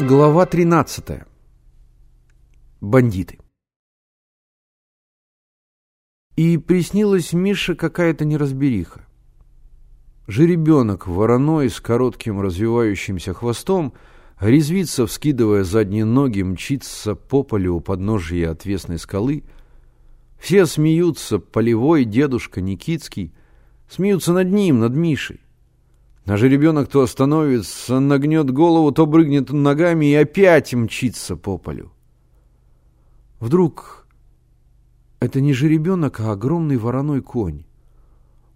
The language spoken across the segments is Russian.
Глава 13. Бандиты. И приснилась Мише какая-то неразбериха. Жеребенок вороной с коротким развивающимся хвостом резвится, вскидывая задние ноги, мчится по полю у подножия отвесной скалы. Все смеются, полевой дедушка Никитский, смеются над ним, над Мишей. А жеребенок то остановится, нагнет голову, то брыгнет ногами и опять мчится по полю. Вдруг это не жеребенок, а огромный вороной конь.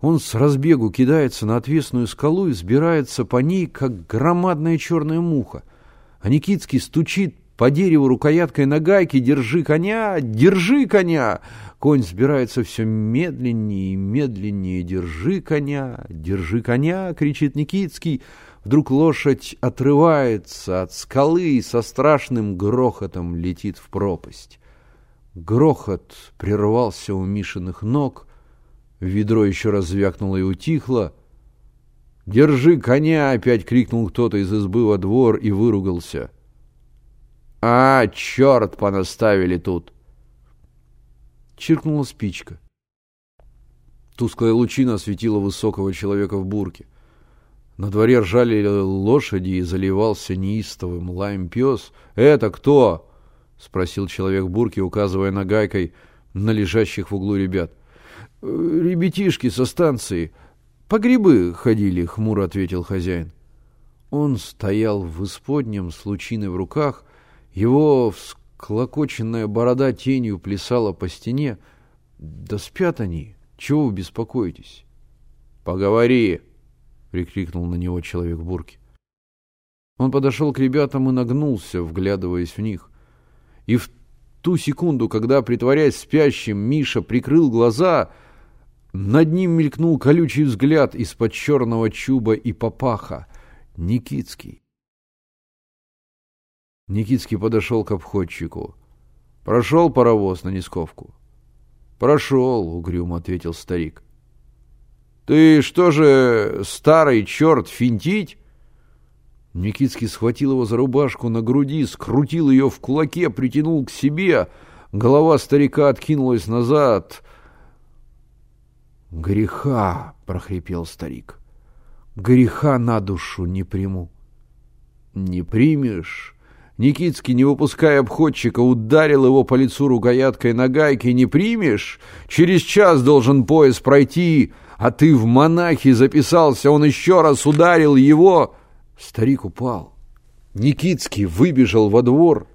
Он с разбегу кидается на отвесную скалу и сбирается по ней, как громадная черная муха. А Никитский стучит по дереву рукояткой на гайке «Держи коня! Держи коня!» Конь сбирается все медленнее и медленнее. «Держи коня! Держи коня!» — кричит Никитский. Вдруг лошадь отрывается от скалы и со страшным грохотом летит в пропасть. Грохот прервался у Мишиных ног, ведро еще раз звякнуло и утихло. «Держи коня!» — опять крикнул кто-то из избы во двор и выругался. «А, черт, понаставили тут!» Чиркнула спичка. Тусклая лучина осветила высокого человека в бурке. На дворе ржали лошади и заливался неистовым лаем пес. «Это кто?» — спросил человек в бурке, указывая нагайкой на лежащих в углу ребят. «Ребятишки со станции. По грибы ходили», — хмуро ответил хозяин. Он стоял в исподнем с лучиной в руках. Его всклокоченная борода тенью плясала по стене. «Да спят они. Чего вы беспокоитесь?» «Поговори!» — прикрикнул на него человек в бурке. Он подошел к ребятам и нагнулся, вглядываясь в них. И в ту секунду, когда, притворяясь спящим, Миша прикрыл глаза, над ним мелькнул колючий взгляд из-под черного чуба и попаха. Никитский. Никитский подошел к обходчику. «Прошел паровоз на Нисковку?» «Прошел», — угрюмо ответил старик. «Ты что же, старый черт, финтить?» Никитский схватил его за рубашку на груди, скрутил ее в кулаке, притянул к себе. Голова старика откинулась назад. «Греха!» — прохрипел старик. «Греха на душу не приму». «Не примешь?» Никитский, не выпуская обходчика, ударил его по лицу рукояткой на гайке. «Не примешь? Через час должен поезд пройти, а ты в монахи записался. Он еще раз ударил его...» Старик упал. Никитский выбежал во двор.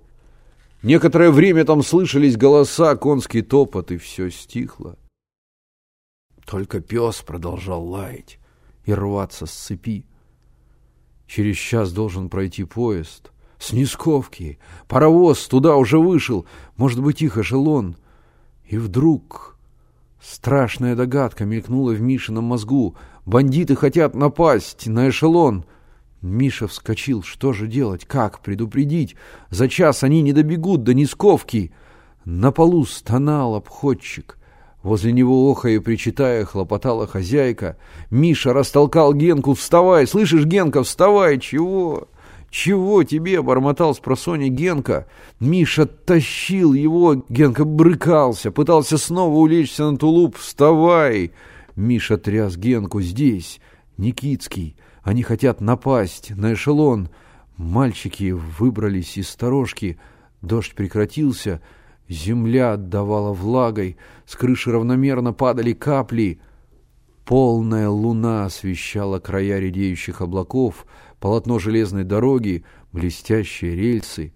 Некоторое время там слышались голоса, конский топот, и все стихло. Только пес продолжал лаять и рваться с цепи. Через час должен пройти поезд. С Нисковки. Паровоз туда уже вышел. Может быть, их эшелон. И вдруг страшная догадка мелькнула в Мишином мозгу. Бандиты хотят напасть на эшелон — Миша вскочил. Что же делать? Как предупредить? За час они не добегут до Нисковки. На полу стонал обходчик. Возле него, охая и причитая, хлопотала хозяйка. Миша растолкал Генку. «Вставай! Слышишь, Генка, вставай! Чего?» «Чего тебе?» — бормотал с просони Генка. Миша тащил его. Генка брыкался, пытался снова улечься на тулуп. «Вставай!» Миша тряс Генку. «Здесь, Никитский!» Они хотят напасть на эшелон. Мальчики выбрались из сторожки. Дождь прекратился. Земля отдавала влагой. С крыши равномерно падали капли. Полная луна освещала края редеющих облаков, полотно железной дороги, блестящие рельсы.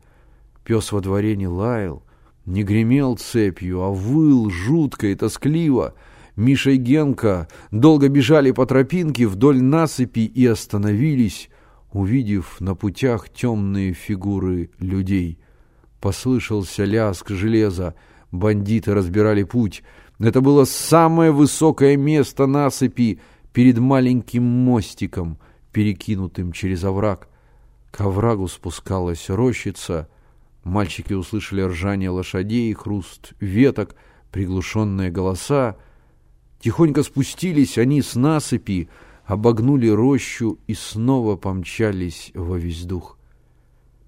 Пес во дворе не лаял, не гремел цепью, а выл жутко и тоскливо — Миша и Генка долго бежали по тропинке вдоль насыпи и остановились, увидев на путях темные фигуры людей. Послышался лязг железа, бандиты разбирали путь. Это было самое высокое место насыпи перед маленьким мостиком, перекинутым через овраг. К оврагу спускалась рощица. Мальчики услышали ржание лошадей, хруст веток, приглушенные голоса. Тихонько спустились они с насыпи, обогнули рощу и снова помчались во весь дух.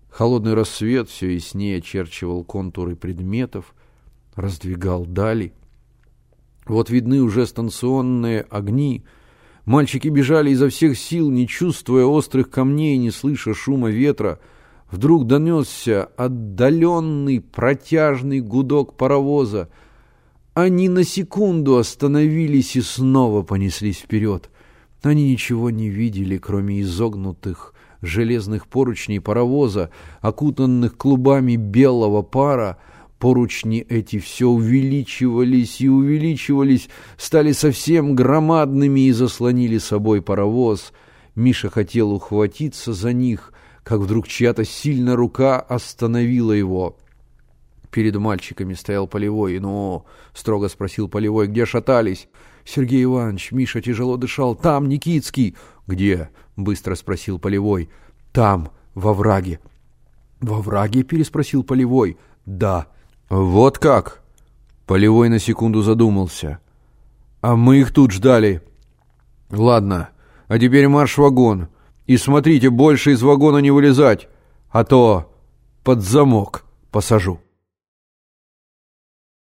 Холодный рассвет все яснее очерчивал контуры предметов, раздвигал дали. Вот видны уже станционные огни. Мальчики бежали изо всех сил, не чувствуя острых камней, не слыша шума ветра. Вдруг донесся отдаленный протяжный гудок паровоза. Они на секунду остановились и снова понеслись вперед. Они ничего не видели, кроме изогнутых железных поручней паровоза, окутанных клубами белого пара, Поручни эти все увеличивались и увеличивались, стали совсем громадными и заслонили собой паровоз. Миша хотел ухватиться за них, как вдруг чья-то сильная рука остановила его. Перед мальчиками стоял Полевой. «Ну?» — строго спросил Полевой. «Где шатались?» «Сергей Иванович, Миша тяжело дышал. Там, Никитский!» «Где?» — быстро спросил Полевой. «Там, во враге». «Во враге?» — переспросил Полевой. «Да». «Вот как?» Полевой на секунду задумался. «А мы их тут ждали». «Ладно, а теперь марш в вагон. И смотрите, больше из вагона не вылезать, а то под замок посажу».